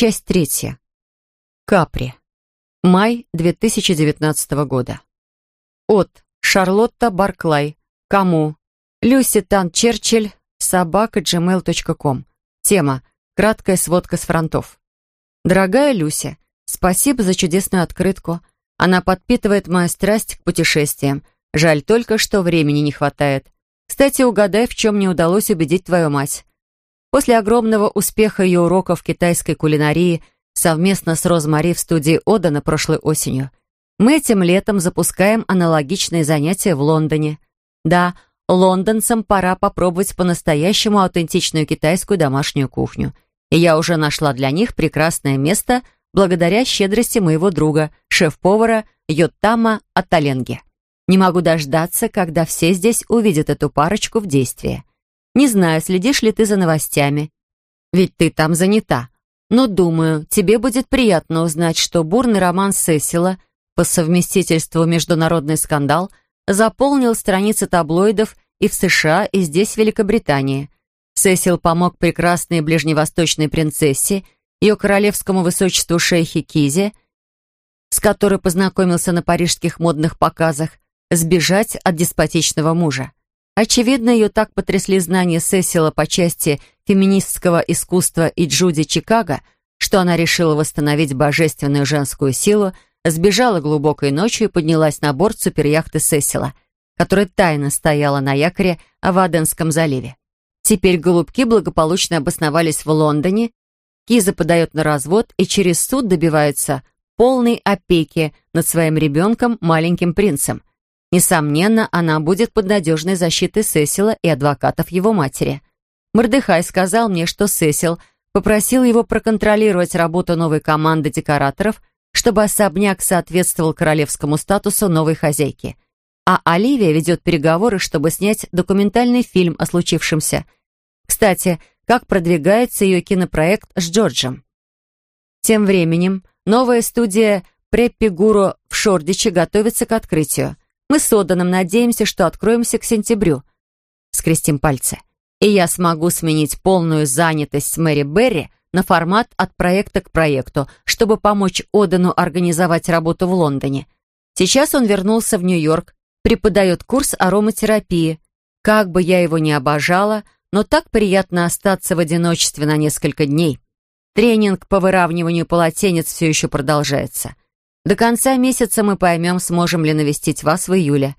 Часть третья. Капри. Май 2019 года. От Шарлотта Барклай. Кому? Люси Тан Черчилль. Собака gmail.com. Тема. Краткая сводка с фронтов. Дорогая Люся, спасибо за чудесную открытку. Она подпитывает мою страсть к путешествиям. Жаль только, что времени не хватает. Кстати, угадай, в чем не удалось убедить твою мать. После огромного успеха ее уроков китайской кулинарии – совместно с Розмари в студии Одана прошлой осенью. Мы этим летом запускаем аналогичные занятия в Лондоне. Да, лондонцам пора попробовать по-настоящему аутентичную китайскую домашнюю кухню. И я уже нашла для них прекрасное место благодаря щедрости моего друга, шеф-повара Йоттама Аталенге. Не могу дождаться, когда все здесь увидят эту парочку в действии. Не знаю, следишь ли ты за новостями. Ведь ты там занята. Но, думаю, тебе будет приятно узнать, что бурный роман Сесила, по совместительству международный скандал, заполнил страницы таблоидов и в США, и здесь, в Великобритании. Сесил помог прекрасной ближневосточной принцессе, ее королевскому высочеству шейхе Кизе, с которой познакомился на парижских модных показах, сбежать от деспотичного мужа. Очевидно, ее так потрясли знания Сесила по части феминистского искусства и Джуди Чикаго, что она решила восстановить божественную женскую силу, сбежала глубокой ночью и поднялась на борт суперяхты Сесила, которая тайно стояла на якоре в Аденском заливе. Теперь голубки благополучно обосновались в Лондоне, Киза подает на развод и через суд добивается полной опеки над своим ребенком, маленьким принцем, Несомненно, она будет под надежной защитой Сесила и адвокатов его матери. Мордыхай сказал мне, что Сесил попросил его проконтролировать работу новой команды декораторов, чтобы особняк соответствовал королевскому статусу новой хозяйки. А Оливия ведет переговоры, чтобы снять документальный фильм о случившемся. Кстати, как продвигается ее кинопроект с Джорджем. Тем временем новая студия Преппи Гуру в Шордиче готовится к открытию – мы с Оданом надеемся, что откроемся к сентябрю. Скрестим пальцы. И я смогу сменить полную занятость с Мэри Берри на формат от проекта к проекту, чтобы помочь Одану организовать работу в Лондоне. Сейчас он вернулся в Нью-Йорк, преподает курс ароматерапии. Как бы я его ни обожала, но так приятно остаться в одиночестве на несколько дней. Тренинг по выравниванию полотенец все еще продолжается. До конца месяца мы поймем, сможем ли навестить вас в июле.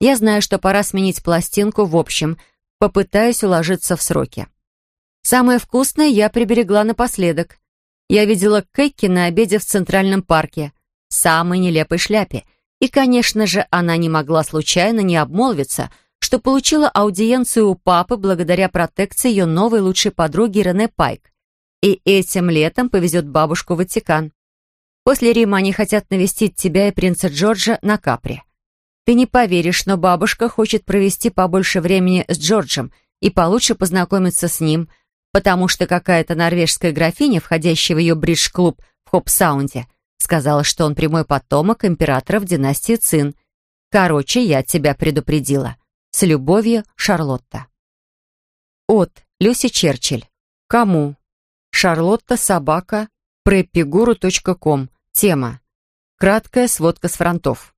Я знаю, что пора сменить пластинку в общем, попытаюсь уложиться в сроки. Самое вкусное я приберегла напоследок. Я видела Кэкки на обеде в Центральном парке, самой нелепой шляпе, и, конечно же, она не могла случайно не обмолвиться, что получила аудиенцию у папы благодаря протекции ее новой лучшей подруги Рене Пайк. И этим летом повезет бабушку в Ватикан. После Рима они хотят навестить тебя и принца Джорджа на Капри. Ты не поверишь, но бабушка хочет провести побольше времени с Джорджем и получше познакомиться с ним, потому что какая-то норвежская графиня, входящая в ее бридж-клуб в Хоп-Саунде, сказала, что он прямой потомок императоров династии Цин. Короче, я тебя предупредила. С любовью, Шарлотта. От Люси Черчилль. Кому? Шарлотта Собака prepiguru.com. Тема. Краткая сводка с фронтов.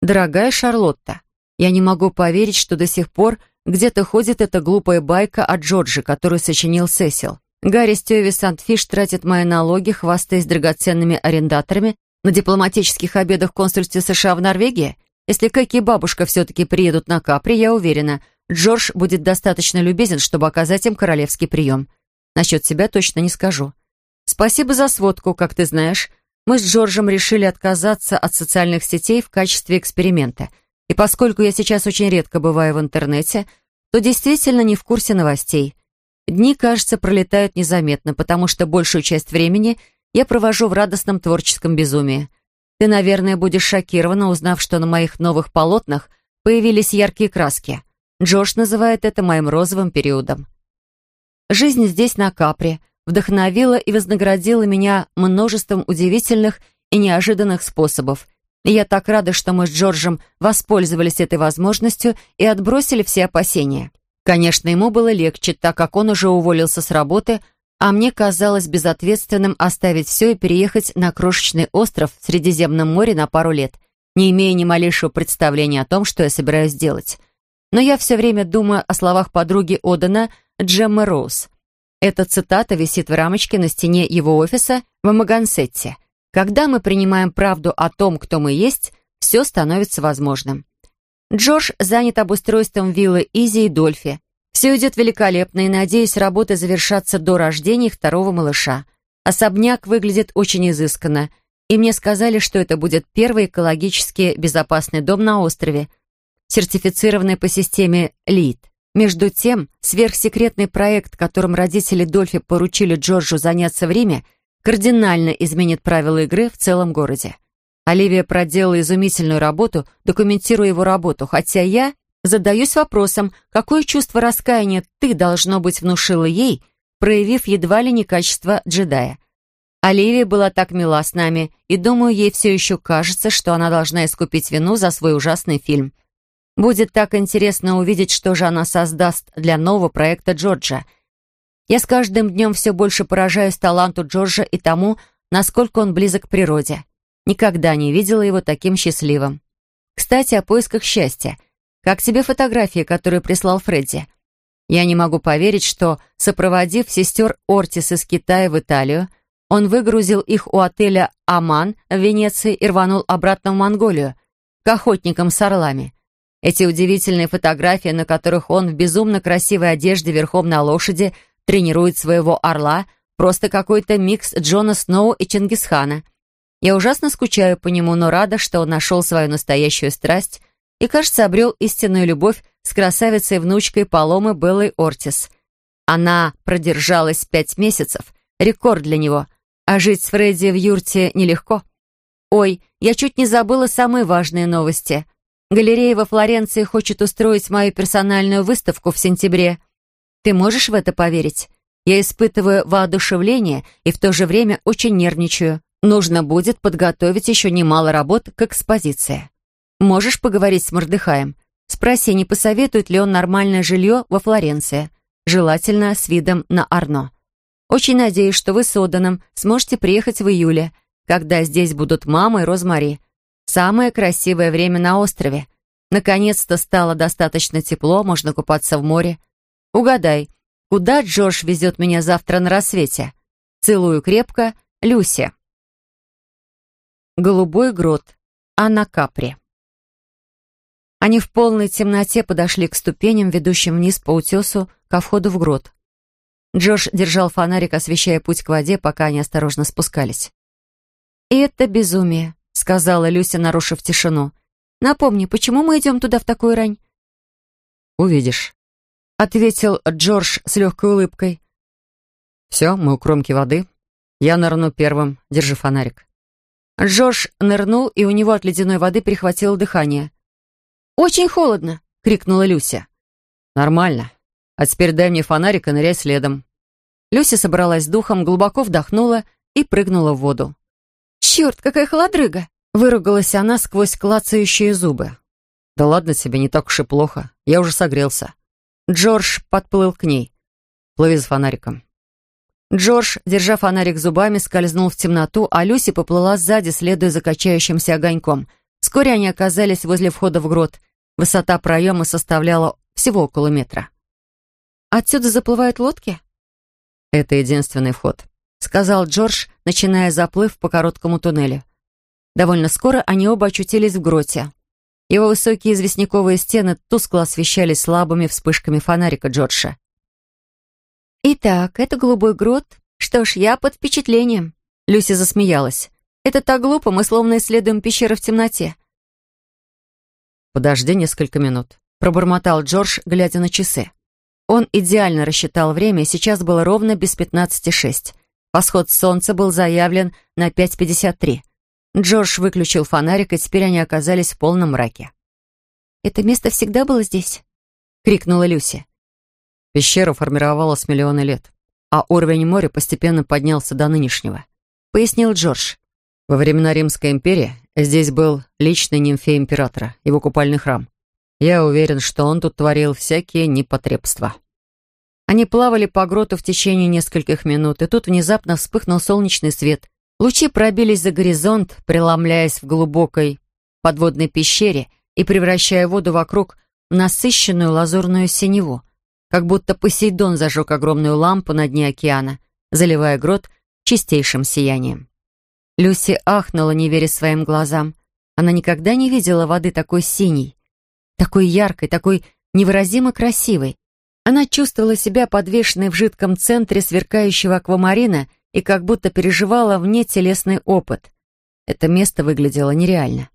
Дорогая Шарлотта, я не могу поверить, что до сих пор где-то ходит эта глупая байка о Джорджи, которую сочинил Сесил. Гарри Стёви Сандфиш тратит мои налоги, хвастаясь драгоценными арендаторами на дипломатических обедах в консульстве США в Норвегии. Если Кэки и бабушка все-таки приедут на Капри, я уверена, Джордж будет достаточно любезен, чтобы оказать им королевский прием. Насчет себя точно не скажу. Спасибо за сводку, как ты знаешь. Мы с Джорджем решили отказаться от социальных сетей в качестве эксперимента. И поскольку я сейчас очень редко бываю в интернете, то действительно не в курсе новостей. Дни, кажется, пролетают незаметно, потому что большую часть времени я провожу в радостном творческом безумии. Ты, наверное, будешь шокирована, узнав, что на моих новых полотнах появились яркие краски. Джордж называет это моим розовым периодом. Жизнь здесь, на Капре — вдохновила и вознаградила меня множеством удивительных и неожиданных способов. И я так рада, что мы с Джорджем воспользовались этой возможностью и отбросили все опасения. Конечно, ему было легче, так как он уже уволился с работы, А мне казалось безответственным оставить все и переехать на крошечный остров в Средиземном море на пару лет, не имея ни малейшего представления о том, что я собираюсь делать. Но я все время думаю о словах подруги Одена Джеммы Роуз. Эта цитата висит в рамочке на стене его офиса в Магансетте. «Когда мы принимаем правду о том, кто мы есть, все становится возможным». Джош занят обустройством виллы Изи и Дольфи. Все идет великолепно, и, надеюсь, работы завершатся до рождения второго малыша. Особняк выглядит очень изысканно, и мне сказали, что это будет первый экологически безопасный дом на острове, сертифицированный по системе ЛИД. Между тем, сверхсекретный проект, которым родители Дольфи поручили Джорджу заняться в Риме, кардинально изменит правила игры в целом городе. Оливия проделала изумительную работу, документируя его работу, хотя я задаюсь вопросом, какое чувство раскаяния ты, должно быть, внушила ей, проявив едва ли не качество джедая. Оливия была так мила с нами, и, думаю, ей все еще кажется, что она должна искупить вину за свой ужасный фильм. Будет так интересно увидеть, что же она создаст для нового проекта Джорджа. Я с каждым днем все больше поражаюсь таланту Джорджа и тому, насколько он близок к природе. Никогда не видела его таким счастливым. Кстати, о поисках счастья. Как тебе фотографии, которые прислал Фредди? Я не могу поверить, что, сопроводив сестер Ортис из Китая в Италию, он выгрузил их у отеля «Аман» в Венеции и рванул обратно в Монголию, к охотникам с орлами. Эти удивительные фотографии, на которых он в безумно красивой одежде верхом на лошади тренирует своего орла, просто какой-то микс Джона Сноу и Чингисхана. Я ужасно скучаю по нему, но рада, что он нашел свою настоящую страсть и, кажется, обрел истинную любовь с красавицей-внучкой Паломы Беллой Ортис. Она продержалась пять месяцев, рекорд для него, а жить с Фредди в юрте нелегко. Ой, я чуть не забыла самые важные новости. Галерея во Флоренции хочет устроить мою персональную выставку в сентябре. Ты можешь в это поверить? Я испытываю воодушевление и в то же время очень нервничаю. Нужно будет подготовить еще немало работ к экспозиции. Можешь поговорить с Мордыхаем? Спроси, не посоветует ли он нормальное жилье во Флоренции, желательно с видом на Арно. Очень надеюсь, что вы с Оданом сможете приехать в июле, когда здесь будут мама и Розмари. Самое красивое время на острове. Наконец-то стало достаточно тепло, можно купаться в море. Угадай, куда Джош везет меня завтра на рассвете? Целую крепко, Люся. Голубой грот. Анна Капри. Они в полной темноте подошли к ступеням, ведущим вниз по утесу, ко входу в грот. Джош держал фонарик, освещая путь к воде, пока они осторожно спускались. И это безумие сказала Люся, нарушив тишину. «Напомни, почему мы идем туда в такую рань?» «Увидишь», — ответил Джордж с легкой улыбкой. «Все, мы у кромки воды. Я нырну первым. Держи фонарик». Джордж нырнул, и у него от ледяной воды прихватило дыхание. «Очень холодно!» — крикнула Люся. «Нормально. А теперь дай мне фонарик и ныряй следом». Люся собралась с духом, глубоко вдохнула и прыгнула в воду. «Черт, какая холодрыга!» Выругалась она сквозь клацающие зубы. «Да ладно тебе, не так уж и плохо. Я уже согрелся». Джордж подплыл к ней. «Плыви за фонариком». Джордж, держа фонарик зубами, скользнул в темноту, а Люси поплыла сзади, следуя за качающимся огоньком. Вскоре они оказались возле входа в грот. Высота проема составляла всего около метра. «Отсюда заплывают лодки?» «Это единственный вход», — сказал Джордж, начиная заплыв по короткому туннелю. Довольно скоро они оба очутились в гроте. Его высокие известняковые стены тускло освещались слабыми вспышками фонарика Джорджа. «Итак, это голубой грот. Что ж, я под впечатлением». Люся засмеялась. «Это так глупо, мы словно исследуем пещеры в темноте». «Подожди несколько минут», — пробормотал Джордж, глядя на часы. Он идеально рассчитал время, и сейчас было ровно без пятнадцати шесть. Восход солнца был заявлен на пять пятьдесят три. Джордж выключил фонарик, и теперь они оказались в полном мраке. «Это место всегда было здесь?» — крикнула Люси. Пещера формировалась миллионы лет, а уровень моря постепенно поднялся до нынешнего, — пояснил Джордж. Во времена Римской империи здесь был личный нимфей императора, его купальный храм. Я уверен, что он тут творил всякие непотребства. Они плавали по гроту в течение нескольких минут, и тут внезапно вспыхнул солнечный свет. Лучи пробились за горизонт, преломляясь в глубокой подводной пещере и превращая воду вокруг в насыщенную лазурную синеву, как будто Посейдон зажег огромную лампу на дне океана, заливая грот чистейшим сиянием. Люси ахнула, не веря своим глазам. Она никогда не видела воды такой синей, такой яркой, такой невыразимо красивой. Она чувствовала себя подвешенной в жидком центре сверкающего аквамарина и как будто переживала внетелесный опыт. Это место выглядело нереально.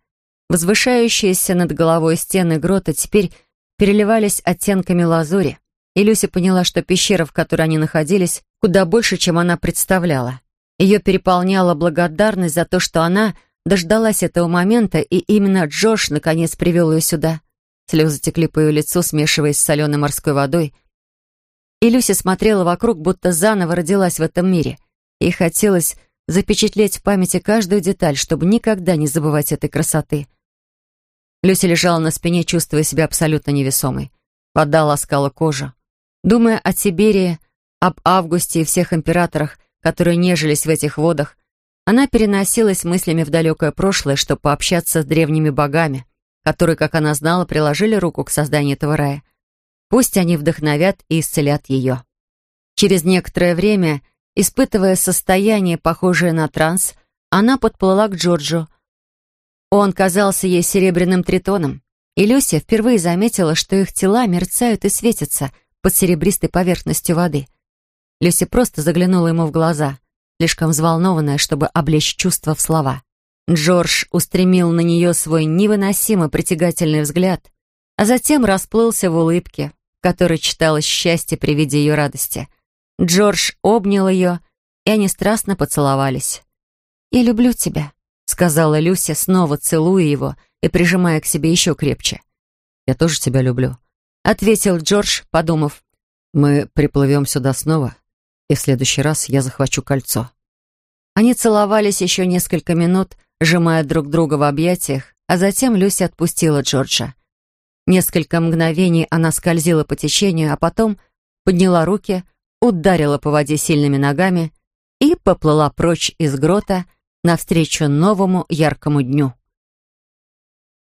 Возвышающиеся над головой стены грота теперь переливались оттенками лазури, и Люся поняла, что пещера, в которой они находились, куда больше, чем она представляла. Ее переполняла благодарность за то, что она дождалась этого момента, и именно Джош наконец привел ее сюда. Слезы текли по ее лицу, смешиваясь с соленой морской водой. И Люся смотрела вокруг, будто заново родилась в этом мире. Ей хотелось запечатлеть в памяти каждую деталь, чтобы никогда не забывать этой красоты. Люся лежала на спине, чувствуя себя абсолютно невесомой. Вода ласкала кожу. Думая о Тиберии, об Августе и всех императорах, которые нежились в этих водах, она переносилась мыслями в далекое прошлое, чтобы пообщаться с древними богами которые, как она знала, приложили руку к созданию этого рая. Пусть они вдохновят и исцелят ее. Через некоторое время, испытывая состояние, похожее на транс, она подплыла к Джорджу. Он казался ей серебряным тритоном, и Люся впервые заметила, что их тела мерцают и светятся под серебристой поверхностью воды. Люся просто заглянула ему в глаза, слишком взволнованная, чтобы облечь чувства в слова. Джордж устремил на нее свой невыносимо притягательный взгляд, а затем расплылся в улыбке, в которой читалось счастье при виде ее радости. Джордж обнял ее, и они страстно поцеловались. «Я люблю тебя», — сказала Люся, снова целуя его и прижимая к себе еще крепче. «Я тоже тебя люблю», — ответил Джордж, подумав. «Мы приплывем сюда снова, и в следующий раз я захвачу кольцо». Они целовались еще несколько минут, сжимая друг друга в объятиях, а затем Люся отпустила Джорджа. Несколько мгновений она скользила по течению, а потом подняла руки, ударила по воде сильными ногами и поплыла прочь из грота навстречу новому яркому дню.